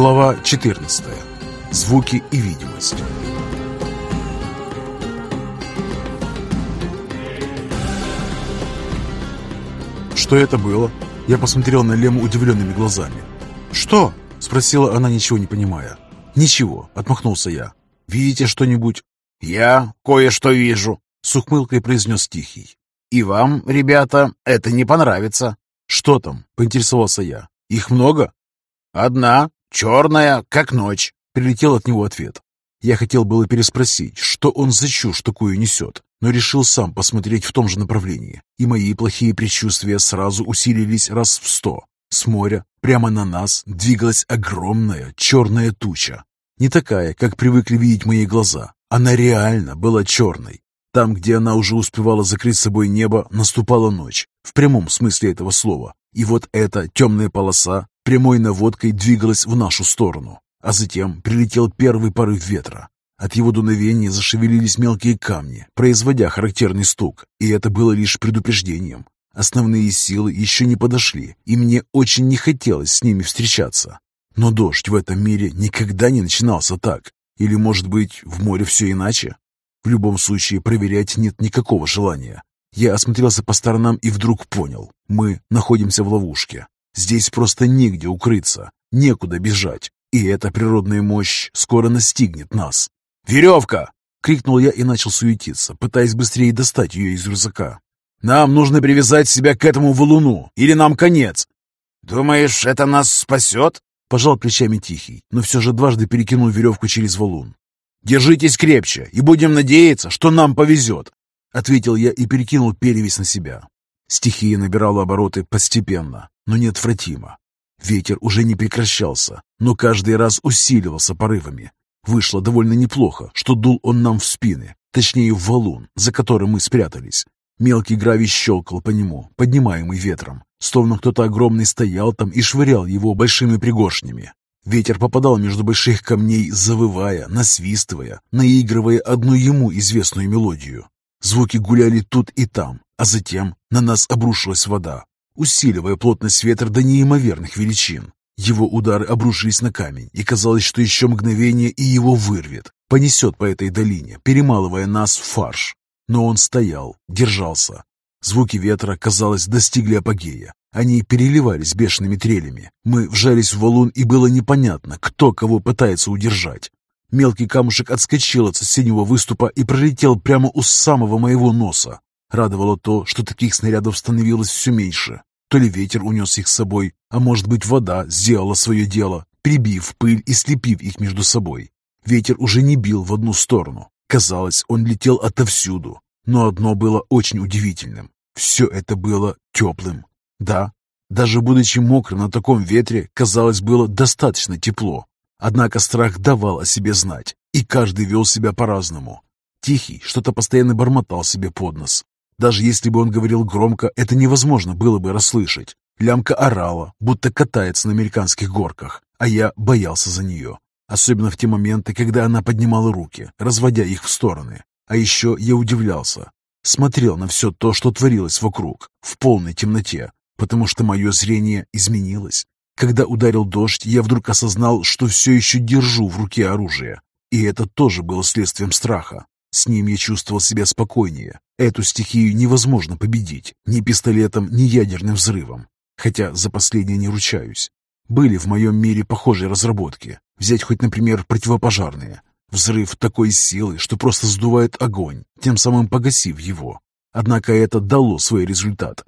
Глава 14. Звуки и видимость. Что это было? Я посмотрел на Лему удивленными глазами. «Что?» — спросила она, ничего не понимая. «Ничего», — отмахнулся я. «Видите что-нибудь?» «Я кое-что вижу», — с ухмылкой произнес Тихий. «И вам, ребята, это не понравится». «Что там?» — поинтересовался я. «Их много?» «Одна, черная, как ночь», — прилетел от него ответ. Я хотел было переспросить, что он за чушь такую несет, но решил сам посмотреть в том же направлении, и мои плохие предчувствия сразу усилились раз в сто. С моря прямо на нас двигалась огромная черная туча. Не такая, как привыкли видеть мои глаза. Она реально была черной. Там, где она уже успевала закрыть собой небо, наступала ночь, в прямом смысле этого слова. И вот эта темная полоса прямой наводкой двигалась в нашу сторону. А затем прилетел первый порыв ветра. От его дуновения зашевелились мелкие камни, производя характерный стук, и это было лишь предупреждением. Основные силы еще не подошли, и мне очень не хотелось с ними встречаться. Но дождь в этом мире никогда не начинался так. Или, может быть, в море все иначе? В любом случае, проверять нет никакого желания. Я осмотрелся по сторонам и вдруг понял. Мы находимся в ловушке. Здесь просто негде укрыться, некуда бежать. И эта природная мощь скоро настигнет нас. «Веревка!» — крикнул я и начал суетиться, пытаясь быстрее достать ее из рюкзака. «Нам нужно привязать себя к этому валуну, или нам конец!» «Думаешь, это нас спасет?» — пожал плечами Тихий, но все же дважды перекинул веревку через валун. «Держитесь крепче и будем надеяться, что нам повезет!» — ответил я и перекинул перевязь на себя. Стихия набирала обороты постепенно, но неотвратимо. Ветер уже не прекращался, но каждый раз усиливался порывами. Вышло довольно неплохо, что дул он нам в спины, точнее в валун, за которым мы спрятались. Мелкий гравий щелкал по нему, поднимаемый ветром, словно кто-то огромный стоял там и швырял его большими пригоршнями. Ветер попадал между больших камней, завывая, насвистывая, наигрывая одну ему известную мелодию. Звуки гуляли тут и там, а затем на нас обрушилась вода, усиливая плотность ветра до неимоверных величин. Его удары обрушились на камень, и казалось, что еще мгновение и его вырвет, понесет по этой долине, перемалывая нас в фарш. Но он стоял, держался. Звуки ветра, казалось, достигли апогея. Они переливались бешеными трелями. Мы вжались в валун, и было непонятно, кто кого пытается удержать. Мелкий камушек отскочил от соседнего выступа и пролетел прямо у самого моего носа. Радовало то, что таких снарядов становилось все меньше. То ли ветер унес их с собой, а может быть вода сделала свое дело, прибив пыль и слепив их между собой. Ветер уже не бил в одну сторону. Казалось, он летел отовсюду. Но одно было очень удивительным. Все это было теплым. Да, даже будучи мокрым на таком ветре, казалось, было достаточно тепло. Однако страх давал о себе знать, и каждый вел себя по-разному. Тихий что-то постоянно бормотал себе под нос, даже если бы он говорил громко, это невозможно было бы расслышать. Лямка орала, будто катается на американских горках, а я боялся за нее. Особенно в те моменты, когда она поднимала руки, разводя их в стороны. А еще я удивлялся. Смотрел на все то, что творилось вокруг, в полной темноте, потому что мое зрение изменилось. Когда ударил дождь, я вдруг осознал, что все еще держу в руке оружие. И это тоже было следствием страха. С ним я чувствовал себя спокойнее. Эту стихию невозможно победить ни пистолетом, ни ядерным взрывом. Хотя за последнее не ручаюсь. Были в моем мире похожие разработки. Взять хоть, например, противопожарные. Взрыв такой силы, что просто сдувает огонь, тем самым погасив его. Однако это дало свой результат.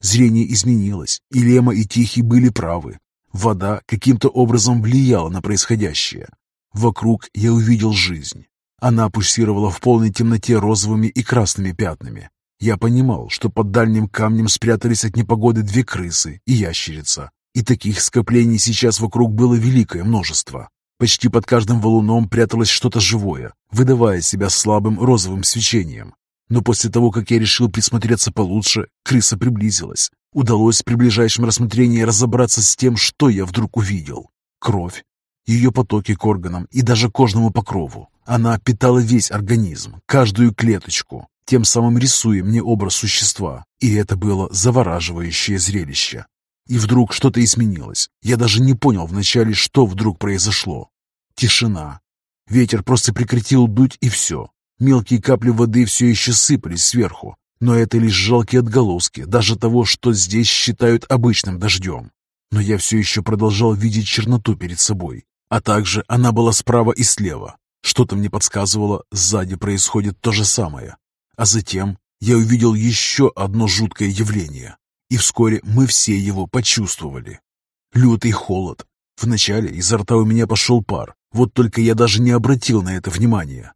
Зрение изменилось, и Лема и Тихий были правы. Вода каким-то образом влияла на происходящее. Вокруг я увидел жизнь. Она пульсировала в полной темноте розовыми и красными пятнами. Я понимал, что под дальним камнем спрятались от непогоды две крысы и ящерица. И таких скоплений сейчас вокруг было великое множество. Почти под каждым валуном пряталось что-то живое, выдавая себя слабым розовым свечением. Но после того, как я решил присмотреться получше, крыса приблизилась. Удалось при ближайшем рассмотрении разобраться с тем, что я вдруг увидел. Кровь, ее потоки к органам и даже кожному покрову. Она питала весь организм, каждую клеточку, тем самым рисуя мне образ существа, и это было завораживающее зрелище. И вдруг что-то изменилось. Я даже не понял вначале, что вдруг произошло. Тишина. Ветер просто прекратил дуть и все. Мелкие капли воды все еще сыпались сверху, но это лишь жалкие отголоски даже того, что здесь считают обычным дождем. Но я все еще продолжал видеть черноту перед собой, а также она была справа и слева. Что-то мне подсказывало, сзади происходит то же самое. А затем я увидел еще одно жуткое явление, и вскоре мы все его почувствовали. Лютый холод. Вначале изо рта у меня пошел пар, вот только я даже не обратил на это внимания.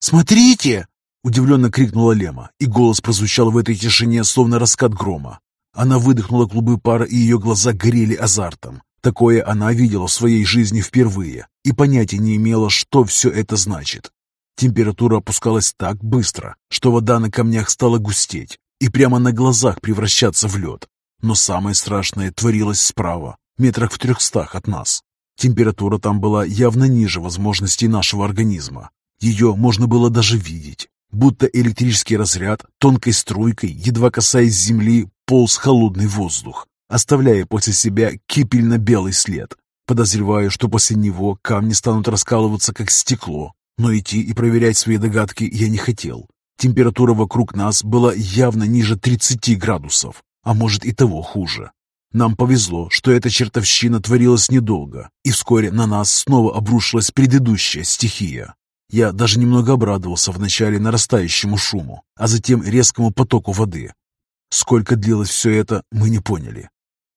«Смотрите!» — удивленно крикнула Лема, и голос прозвучал в этой тишине, словно раскат грома. Она выдохнула клубы пара, и ее глаза горели азартом. Такое она видела в своей жизни впервые и понятия не имела, что все это значит. Температура опускалась так быстро, что вода на камнях стала густеть и прямо на глазах превращаться в лед. Но самое страшное творилось справа, метрах в трехстах от нас. Температура там была явно ниже возможностей нашего организма. Ее можно было даже видеть, будто электрический разряд тонкой струйкой, едва касаясь земли, полз холодный воздух, оставляя после себя кипельно-белый след. Подозреваю, что после него камни станут раскалываться, как стекло, но идти и проверять свои догадки я не хотел. Температура вокруг нас была явно ниже 30 градусов, а может и того хуже. Нам повезло, что эта чертовщина творилась недолго, и вскоре на нас снова обрушилась предыдущая стихия. Я даже немного обрадовался вначале нарастающему шуму, а затем резкому потоку воды. Сколько длилось все это, мы не поняли.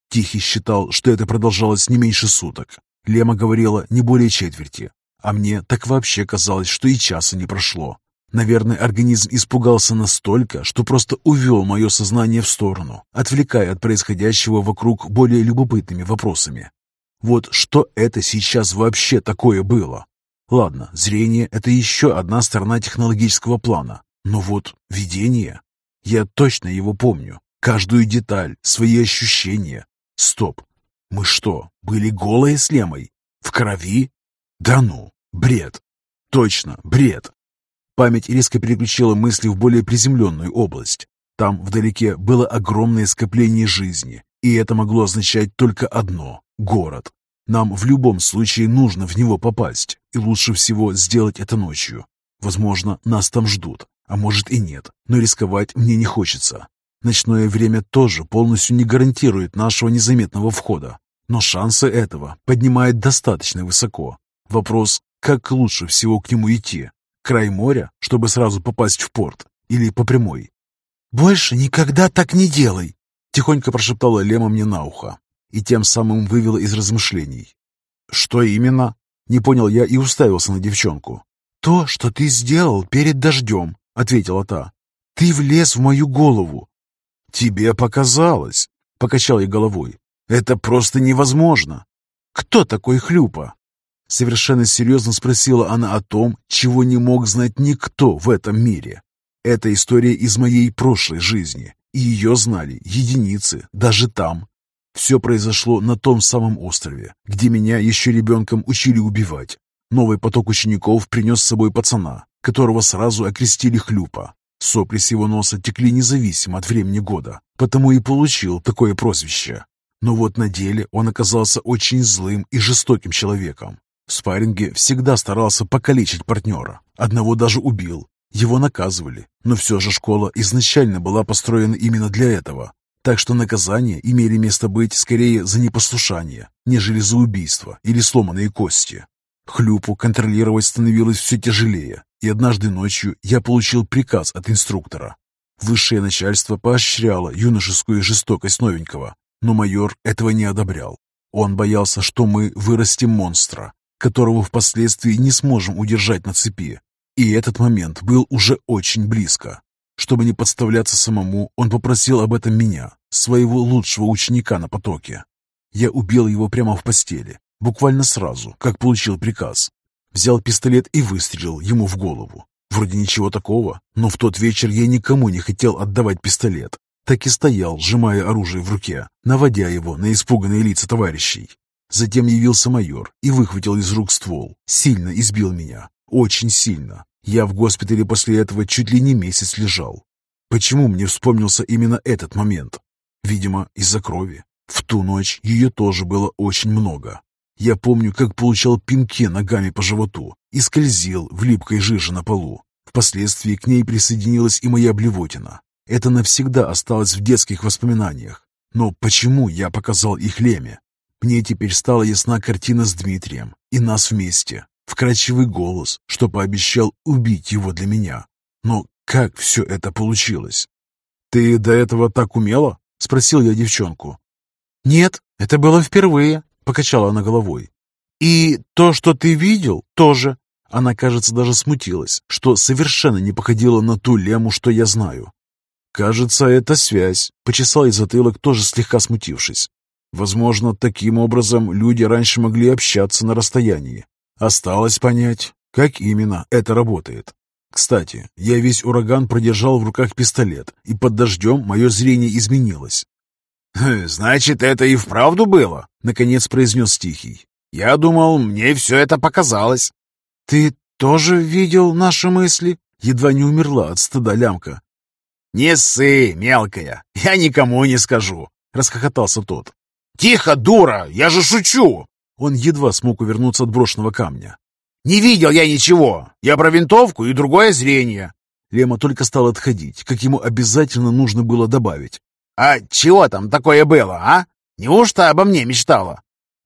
Тихий считал, что это продолжалось не меньше суток. Лема говорила не более четверти, а мне так вообще казалось, что и часа не прошло. Наверное, организм испугался настолько, что просто увел мое сознание в сторону, отвлекая от происходящего вокруг более любопытными вопросами. Вот что это сейчас вообще такое было? Ладно, зрение – это еще одна сторона технологического плана, но вот видение... Я точно его помню. Каждую деталь, свои ощущения. Стоп. Мы что, были голые с Лемой? В крови? Да ну, бред. Точно, бред. Память резко переключила мысли в более приземленную область. Там, вдалеке, было огромное скопление жизни, и это могло означать только одно – город. Нам в любом случае нужно в него попасть, и лучше всего сделать это ночью. Возможно, нас там ждут, а может и нет, но рисковать мне не хочется. Ночное время тоже полностью не гарантирует нашего незаметного входа, но шансы этого поднимают достаточно высоко. Вопрос, как лучше всего к нему идти? Край моря, чтобы сразу попасть в порт, или по прямой? «Больше никогда так не делай!» Тихонько прошептала Лема мне на ухо и тем самым вывела из размышлений. «Что именно?» Не понял я и уставился на девчонку. «То, что ты сделал перед дождем», — ответила та. «Ты влез в мою голову». «Тебе показалось», — покачал я головой. «Это просто невозможно». «Кто такой Хлюпа?» Совершенно серьезно спросила она о том, чего не мог знать никто в этом мире. Это история из моей прошлой жизни, и ее знали единицы, даже там. Все произошло на том самом острове, где меня еще ребенком учили убивать. Новый поток учеников принес с собой пацана, которого сразу окрестили Хлюпа. Сопли с его носа текли независимо от времени года, потому и получил такое прозвище. Но вот на деле он оказался очень злым и жестоким человеком. В спарринге всегда старался покалечить партнера. Одного даже убил. Его наказывали. Но все же школа изначально была построена именно для этого. Так что наказания имели место быть скорее за непослушание, нежели за убийство или сломанные кости. Хлюпу контролировать становилось все тяжелее, и однажды ночью я получил приказ от инструктора. Высшее начальство поощряло юношескую жестокость новенького, но майор этого не одобрял. Он боялся, что мы вырастим монстра, которого впоследствии не сможем удержать на цепи. И этот момент был уже очень близко. Чтобы не подставляться самому, он попросил об этом меня, своего лучшего ученика на потоке. Я убил его прямо в постели, буквально сразу, как получил приказ. Взял пистолет и выстрелил ему в голову. Вроде ничего такого, но в тот вечер я никому не хотел отдавать пистолет. Так и стоял, сжимая оружие в руке, наводя его на испуганные лица товарищей. Затем явился майор и выхватил из рук ствол. Сильно избил меня. Очень сильно. Я в госпитале после этого чуть ли не месяц лежал. Почему мне вспомнился именно этот момент? Видимо, из-за крови. В ту ночь ее тоже было очень много. Я помню, как получал пинки ногами по животу и скользил в липкой жиже на полу. Впоследствии к ней присоединилась и моя блевотина. Это навсегда осталось в детских воспоминаниях. Но почему я показал их Леме? Мне теперь стала ясна картина с Дмитрием и нас вместе. Вкрадчивый голос, что пообещал убить его для меня. Но как все это получилось? «Ты до этого так умела?» — спросил я девчонку. «Нет, это было впервые», — покачала она головой. «И то, что ты видел, тоже». Она, кажется, даже смутилась, что совершенно не походила на ту Лему, что я знаю. «Кажется, это связь», — почесал и затылок, тоже слегка смутившись. Возможно, таким образом люди раньше могли общаться на расстоянии. Осталось понять, как именно это работает. Кстати, я весь ураган продержал в руках пистолет, и под дождем мое зрение изменилось. «Значит, это и вправду было?» — наконец произнес Тихий. «Я думал, мне все это показалось». «Ты тоже видел наши мысли?» Едва не умерла от стыда лямка. «Не ссы, мелкая, я никому не скажу», — расхохотался тот. «Тихо, дура, я же шучу!» Он едва смог увернуться от брошенного камня. «Не видел я ничего. Я про винтовку и другое зрение». Лема только стал отходить, как ему обязательно нужно было добавить. «А чего там такое было, а? Неужто обо мне мечтала?»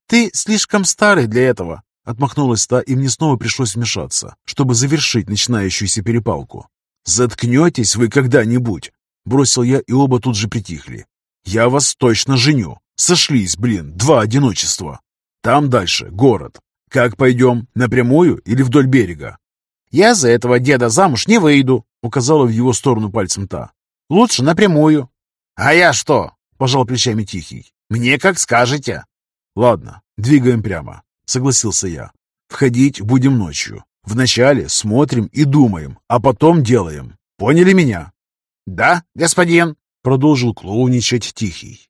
«Ты слишком старый для этого», — отмахнулась та, и мне снова пришлось вмешаться, чтобы завершить начинающуюся перепалку. «Заткнетесь вы когда-нибудь!» — бросил я, и оба тут же притихли. «Я вас точно женю. Сошлись, блин, два одиночества. Там дальше город. Как пойдем, напрямую или вдоль берега?» «Я за этого деда замуж не выйду», — указала в его сторону пальцем та. «Лучше напрямую». «А я что?» — пожал плечами Тихий. «Мне как скажете». «Ладно, двигаем прямо», — согласился я. «Входить будем ночью. Вначале смотрим и думаем, а потом делаем. Поняли меня?» «Да, господин», — продолжил клоуничать Тихий.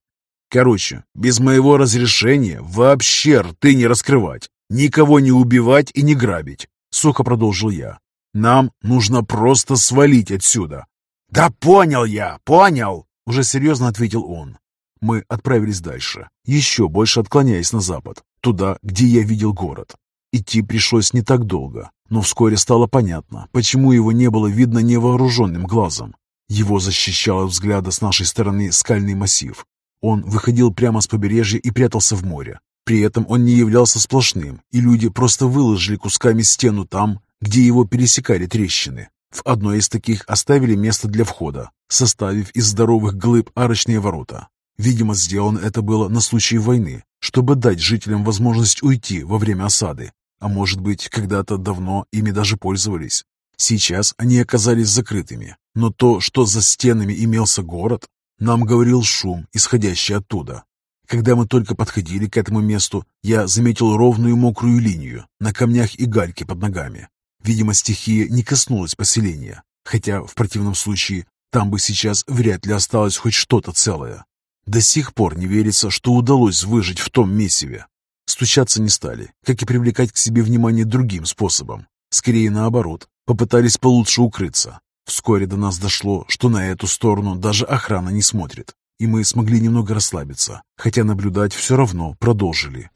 «Короче, без моего разрешения вообще рты не раскрывать, никого не убивать и не грабить», — сухо продолжил я. «Нам нужно просто свалить отсюда». «Да понял я, понял!» — уже серьезно ответил он. Мы отправились дальше, еще больше отклоняясь на запад, туда, где я видел город. Идти пришлось не так долго, но вскоре стало понятно, почему его не было видно невооруженным глазом. Его защищал от взгляда с нашей стороны скальный массив. Он выходил прямо с побережья и прятался в море. При этом он не являлся сплошным, и люди просто выложили кусками стену там, где его пересекали трещины. В одной из таких оставили место для входа, составив из здоровых глыб арочные ворота. Видимо, сделано это было на случай войны, чтобы дать жителям возможность уйти во время осады. А может быть, когда-то давно ими даже пользовались. Сейчас они оказались закрытыми, но то, что за стенами имелся город, нам говорил шум, исходящий оттуда. Когда мы только подходили к этому месту, я заметил ровную мокрую линию на камнях и гальке под ногами. Видимо, стихия не коснулась поселения, хотя в противном случае там бы сейчас вряд ли осталось хоть что-то целое. До сих пор не верится, что удалось выжить в том месиве. Стучаться не стали, как и привлекать к себе внимание другим способом. Скорее наоборот, попытались получше укрыться. Вскоре до нас дошло, что на эту сторону даже охрана не смотрит, и мы смогли немного расслабиться, хотя наблюдать все равно продолжили.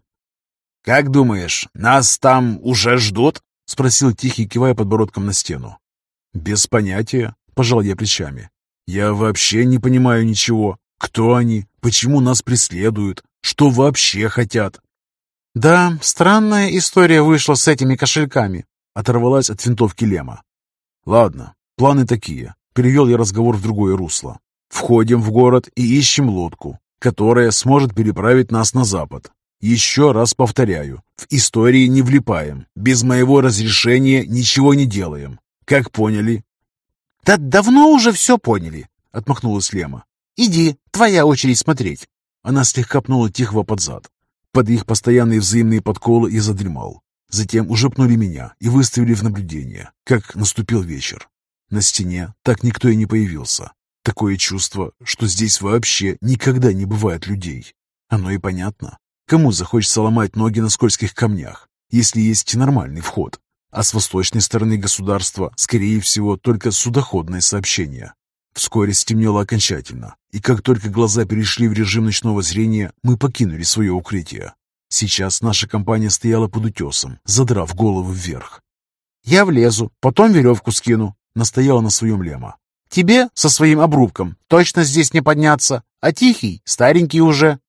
«Как думаешь, нас там уже ждут?» — спросил Тихий, кивая подбородком на стену. «Без понятия», — пожал я плечами. «Я вообще не понимаю ничего. Кто они? Почему нас преследуют? Что вообще хотят?» «Да, странная история вышла с этими кошельками», — оторвалась от винтовки Лема. «Ладно, планы такие». Перевел я разговор в другое русло. «Входим в город и ищем лодку, которая сможет переправить нас на запад. Еще раз повторяю, в истории не влипаем. Без моего разрешения ничего не делаем. Как поняли?» «Да давно уже все поняли», — отмахнулась Лема. «Иди, твоя очередь смотреть». Она слегка пнула Тихого под зад. Под их постоянные взаимные подколы я задремал. Затем уже пнули меня и выставили в наблюдение, как наступил вечер. На стене так никто и не появился. Такое чувство, что здесь вообще никогда не бывает людей. Оно и понятно. Кому захочется ломать ноги на скользких камнях, если есть нормальный вход? А с восточной стороны государства, скорее всего, только судоходное сообщение. Вскоре стемнело окончательно, и как только глаза перешли в режим ночного зрения, мы покинули свое укрытие. Сейчас наша компания стояла под утесом, задрав голову вверх. «Я влезу, потом веревку скину», — настояла на своем Лема. «Тебе со своим обрубком точно здесь не подняться, а Тихий старенький уже».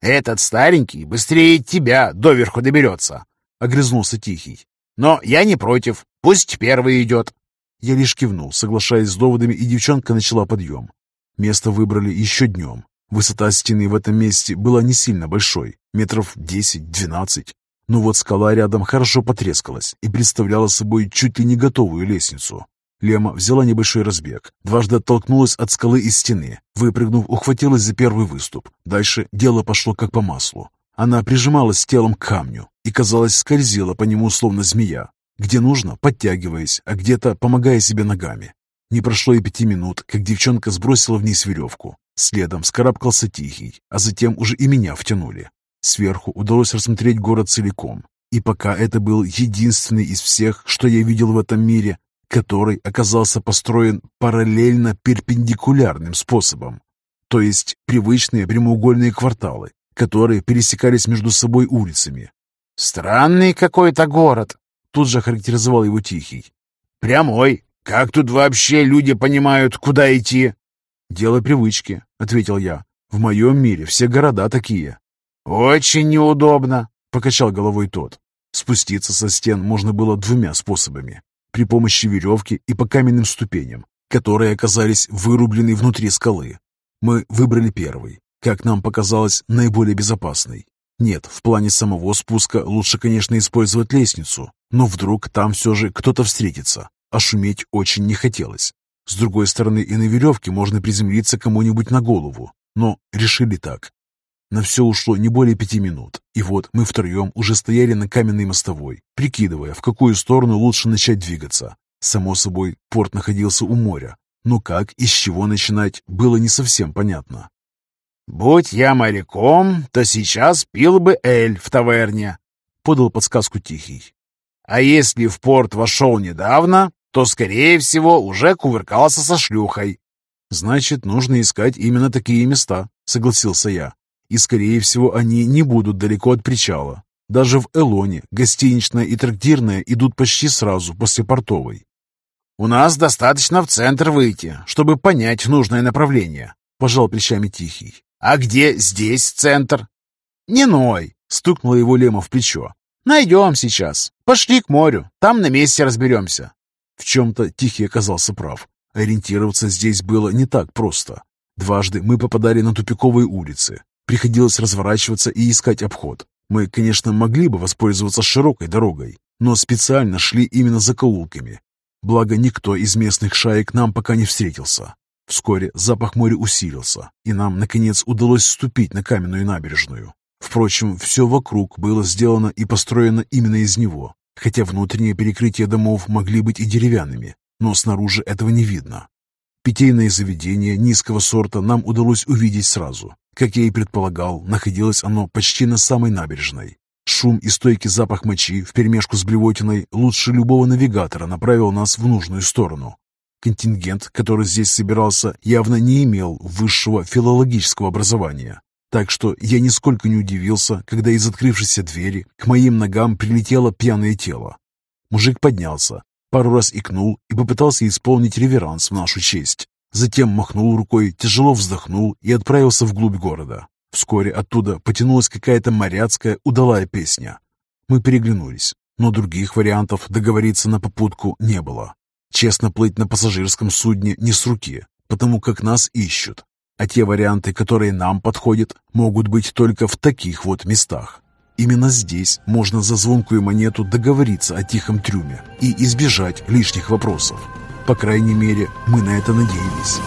«Этот старенький быстрее тебя доверху доберется», — огрызнулся Тихий. «Но я не против, пусть первый идет». Я лишь кивнул, соглашаясь с доводами, и девчонка начала подъем. Место выбрали еще днем. Высота стены в этом месте была не сильно большой, метров 10-12. Но вот скала рядом хорошо потрескалась и представляла собой чуть ли не готовую лестницу. Лема взяла небольшой разбег, дважды оттолкнулась от скалы и стены, выпрыгнув, ухватилась за первый выступ. Дальше дело пошло как по маслу. Она прижималась телом к камню и, казалось, скользила по нему, словно змея, где нужно, подтягиваясь, а где-то помогая себе ногами. Не прошло и пяти минут, как девчонка сбросила вниз веревку. Следом скарабкался Тихий, а затем уже и меня втянули. Сверху удалось рассмотреть город целиком. И пока это был единственный из всех, что я видел в этом мире, который оказался построен параллельно перпендикулярным способом. То есть привычные прямоугольные кварталы, которые пересекались между собой улицами. «Странный какой-то город», Тут же характеризовал его Тихий. «Прямой. Как тут вообще люди понимают, куда идти?» «Дело привычки», — ответил я. «В моем мире все города такие». «Очень неудобно», — покачал головой тот. Спуститься со стен можно было двумя способами. При помощи веревки и по каменным ступеням, которые оказались вырублены внутри скалы. Мы выбрали первый, как нам показалось, наиболее безопасный. Нет, в плане самого спуска лучше, конечно, использовать лестницу, но вдруг там все же кто-то встретится, а шуметь очень не хотелось. С другой стороны, и на веревке можно приземлиться кому-нибудь на голову, но решили так. На все ушло не более пяти минут, и вот мы втроем уже стояли на каменной мостовой, прикидывая, в какую сторону лучше начать двигаться. Само собой, порт находился у моря, но как и с чего начинать, было не совсем понятно. «Будь я моряком, то сейчас пил бы эль в таверне», — подал подсказку Тихий. «А если в порт вошел недавно, то, скорее всего, уже кувыркался со шлюхой». «Значит, нужно искать именно такие места», — согласился я. «И, скорее всего, они не будут далеко от причала. Даже в Элоне гостиничная и трактирная идут почти сразу после портовой». «У нас достаточно в центр выйти, чтобы понять нужное направление», — пожал плечами Тихий. «А где здесь центр?» «Не ной!» — стукнула его Лема в плечо. «Найдем сейчас. Пошли к морю, там на месте разберемся». В чем-то Тихий оказался прав. Ориентироваться здесь было не так просто. Дважды мы попадали на тупиковые улицы. Приходилось разворачиваться и искать обход. Мы, конечно, могли бы воспользоваться широкой дорогой, но специально шли именно за закоулками. Благо, никто из местных шаек нам пока не встретился. Вскоре запах моря усилился, и нам, наконец, удалось ступить на каменную набережную. Впрочем, все вокруг было сделано и построено именно из него, хотя внутренние перекрытия домов могли быть и деревянными, но снаружи этого не видно. Питейное заведение низкого сорта нам удалось увидеть сразу. Как я и предполагал, находилось оно почти на самой набережной. Шум и стойкий запах мочи вперемешку с блевотиной лучше любого навигатора направил нас в нужную сторону. Контингент, который здесь собирался, явно не имел высшего филологического образования. Так что я нисколько не удивился, когда из открывшейся двери к моим ногам прилетело пьяное тело. Мужик поднялся, пару раз икнул и попытался исполнить реверанс в нашу честь. Затем махнул рукой, тяжело вздохнул и отправился вглубь города. Вскоре оттуда потянулась какая-то моряцкая удалая песня. Мы переглянулись, но других вариантов договориться на попутку не было. Честно плыть на пассажирском судне не с руки, потому как нас ищут. А те варианты, которые нам подходят, могут быть только в таких вот местах. Именно здесь можно за звонкую монету договориться о тихом трюме и избежать лишних вопросов. По крайней мере, мы на это надеялись.